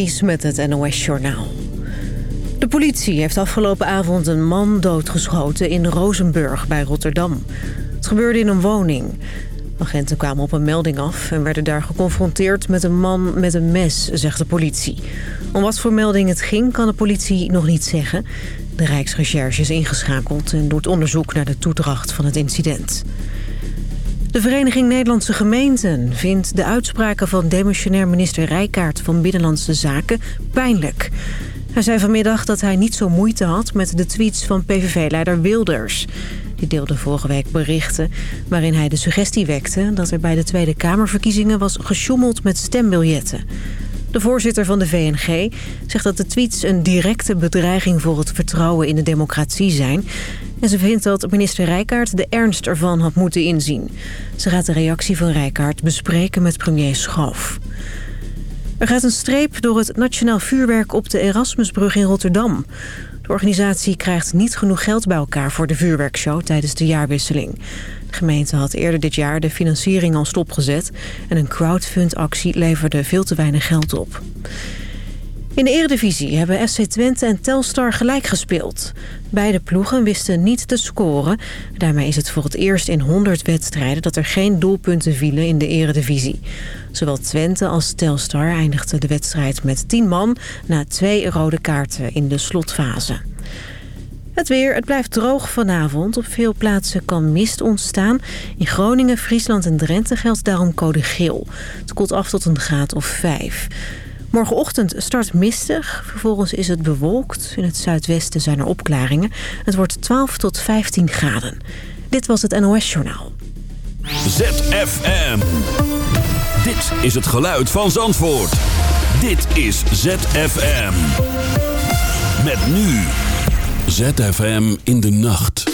Ries met het NOS-journaal. De politie heeft afgelopen avond een man doodgeschoten in Rozenburg bij Rotterdam. Het gebeurde in een woning. Agenten kwamen op een melding af en werden daar geconfronteerd met een man met een mes, zegt de politie. Om wat voor melding het ging kan de politie nog niet zeggen. De Rijksrecherche is ingeschakeld en doet onderzoek naar de toedracht van het incident. De Vereniging Nederlandse Gemeenten vindt de uitspraken van demissionair minister Rijkaard van Binnenlandse Zaken pijnlijk. Hij zei vanmiddag dat hij niet zo moeite had met de tweets van PVV-leider Wilders. Die deelde vorige week berichten waarin hij de suggestie wekte... dat er bij de Tweede Kamerverkiezingen was gesjoemeld met stembiljetten. De voorzitter van de VNG zegt dat de tweets een directe bedreiging voor het vertrouwen in de democratie zijn. En ze vindt dat minister Rijkaard de ernst ervan had moeten inzien. Ze gaat de reactie van Rijkaard bespreken met premier Schoof. Er gaat een streep door het nationaal vuurwerk op de Erasmusbrug in Rotterdam. De organisatie krijgt niet genoeg geld bij elkaar voor de vuurwerkshow tijdens de jaarwisseling. De gemeente had eerder dit jaar de financiering al stopgezet... en een crowdfundactie leverde veel te weinig geld op. In de eredivisie hebben SC Twente en Telstar gelijk gespeeld. Beide ploegen wisten niet te scoren. Daarmee is het voor het eerst in 100 wedstrijden dat er geen doelpunten vielen in de eredivisie. Zowel Twente als Telstar eindigden de wedstrijd met 10 man... na twee rode kaarten in de slotfase. Het weer, het blijft droog vanavond. Op veel plaatsen kan mist ontstaan. In Groningen, Friesland en Drenthe geldt daarom code geel. Het koelt af tot een graad of 5. Morgenochtend start mistig. Vervolgens is het bewolkt. In het zuidwesten zijn er opklaringen. Het wordt 12 tot 15 graden. Dit was het NOS Journaal. ZFM. Dit is het geluid van Zandvoort. Dit is ZFM. Met nu. ZFM in de nacht.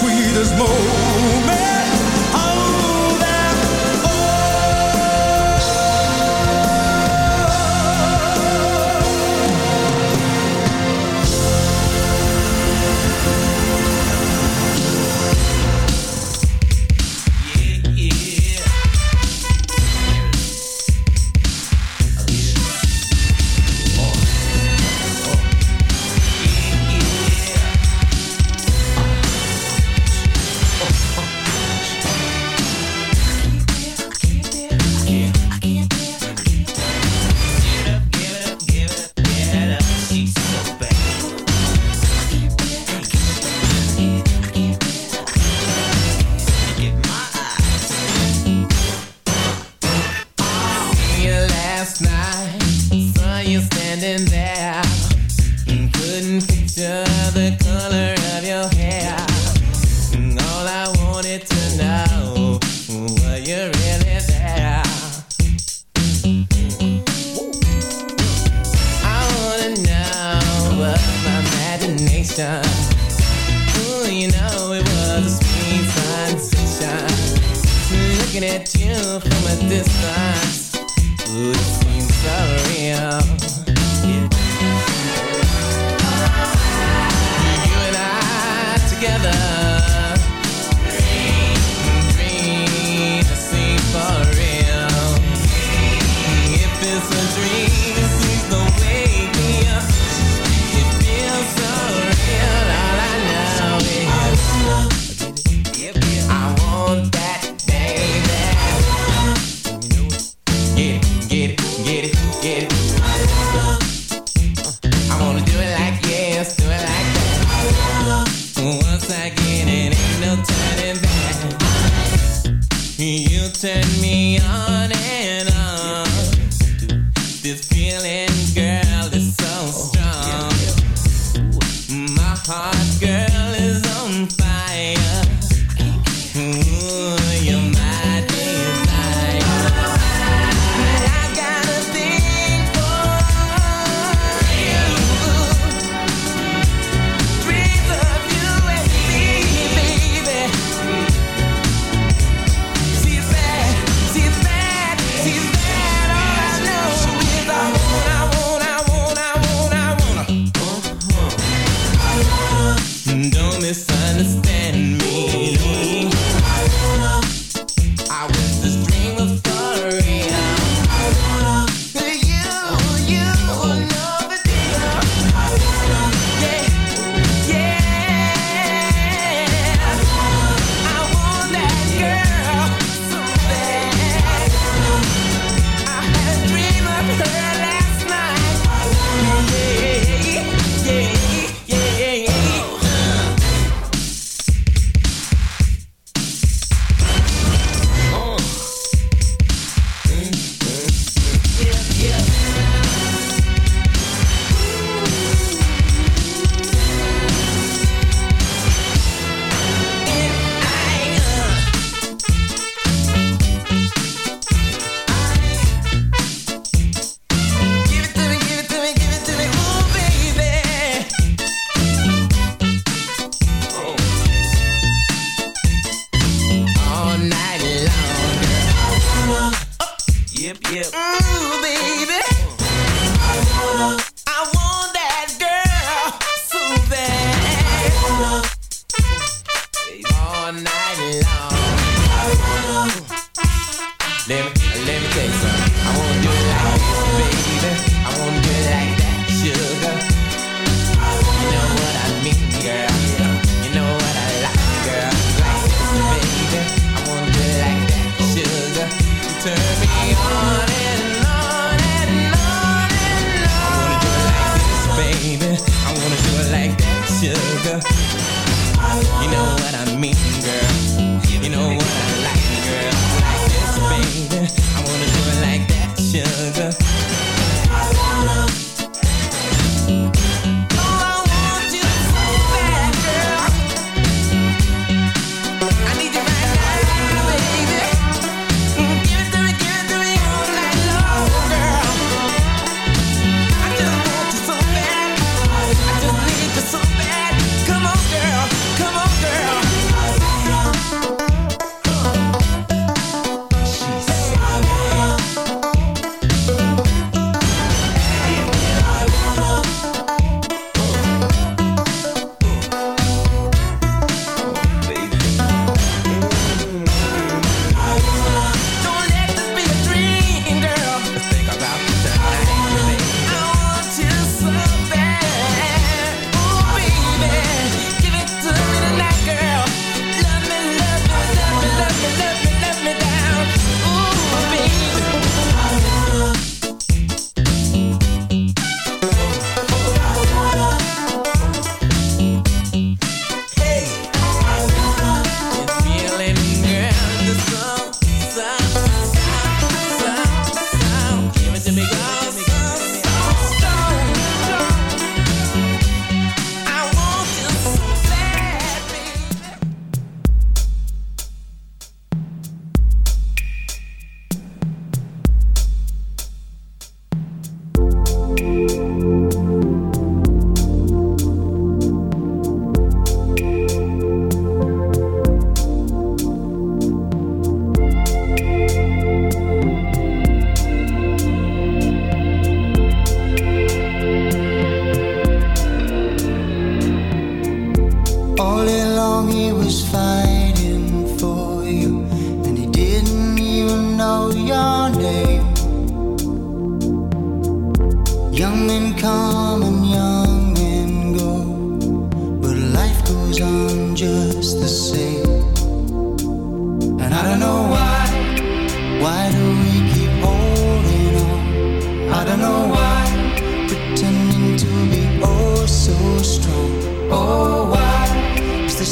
sweetest moment from a distance. Ooh,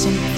Oh,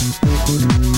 Thank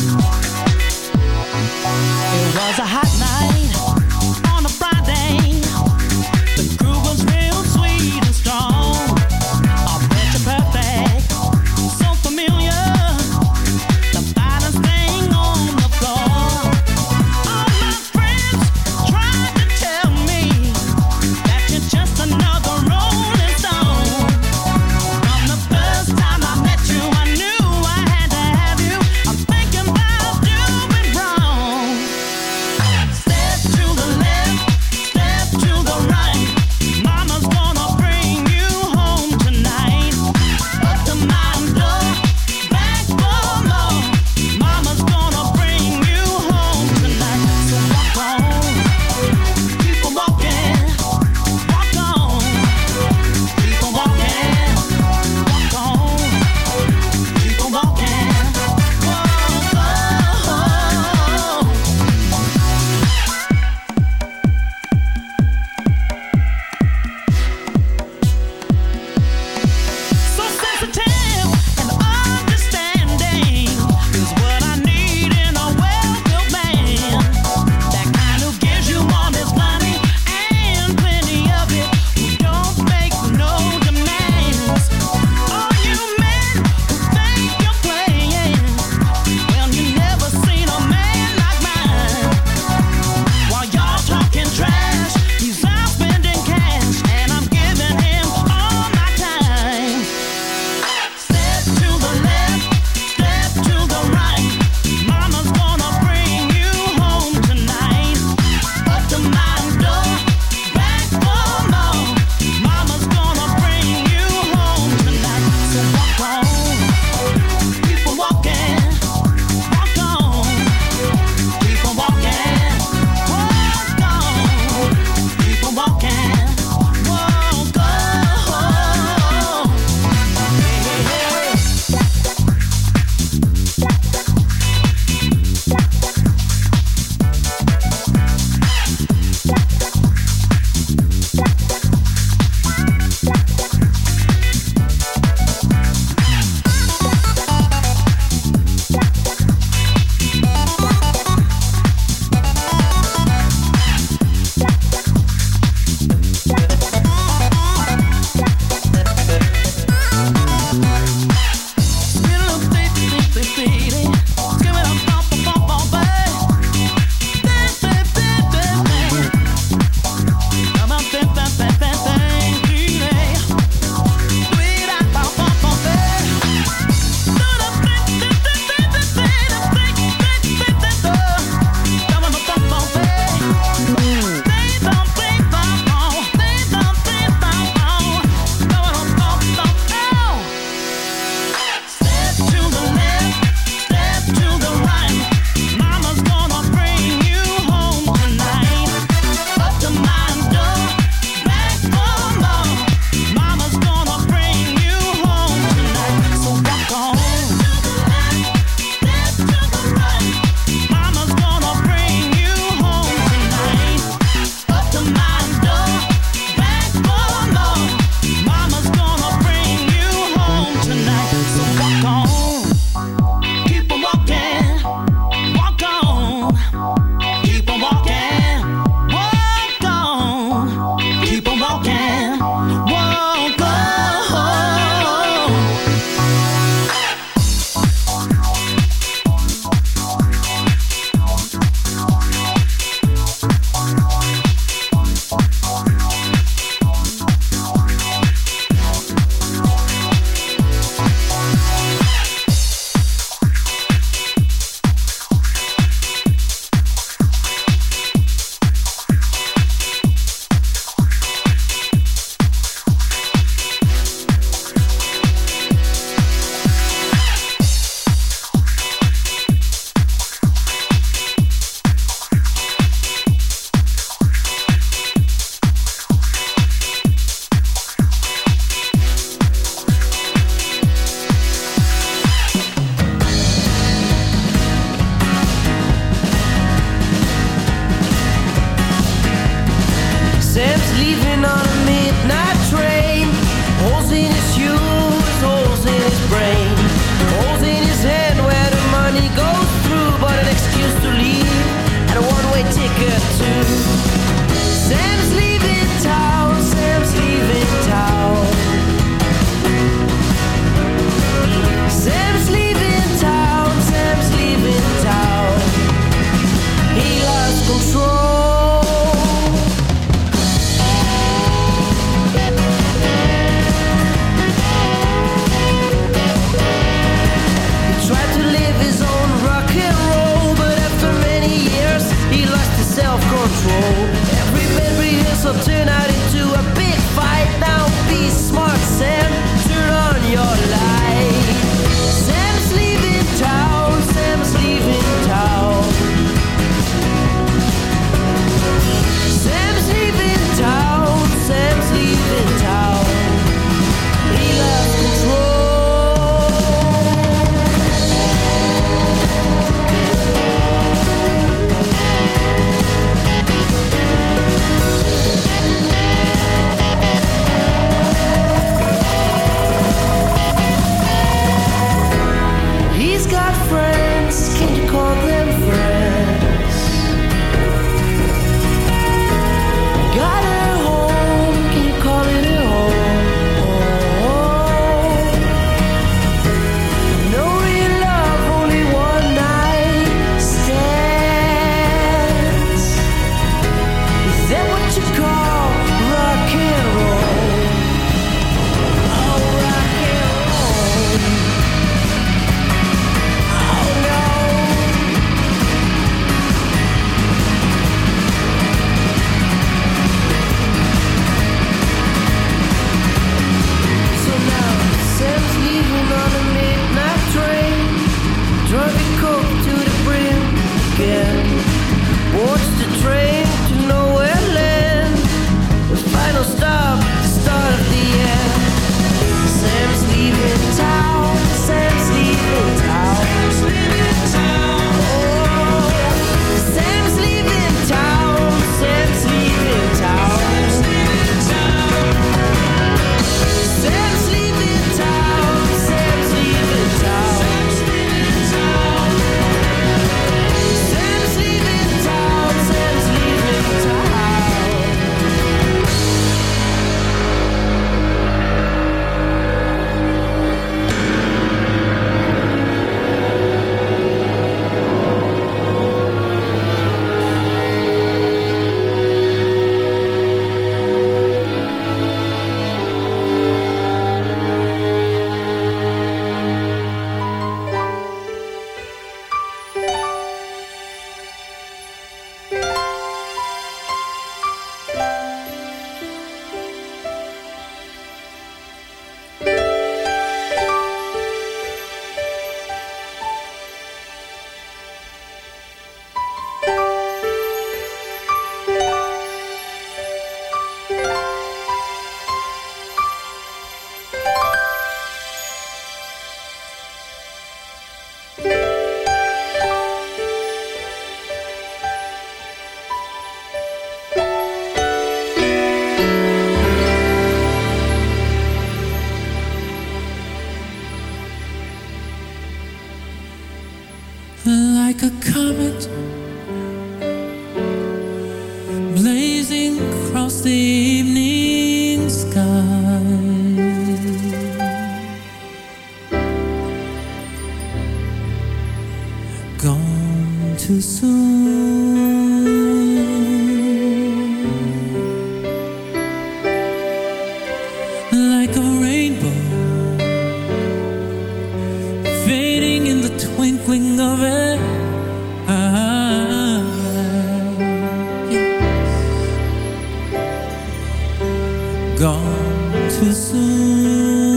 gone too soon.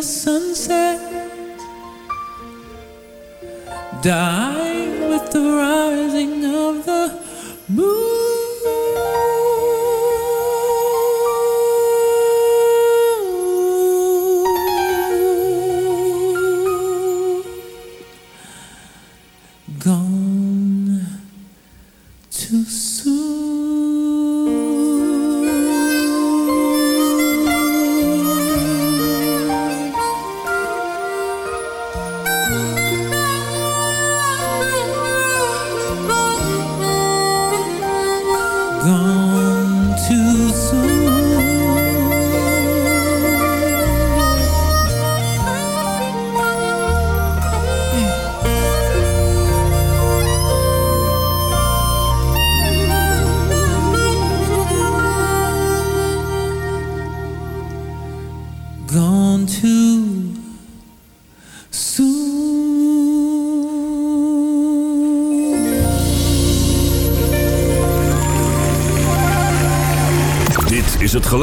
the sunset Die with the rising of the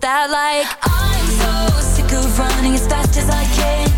That like? I'm so sick of running as fast as I can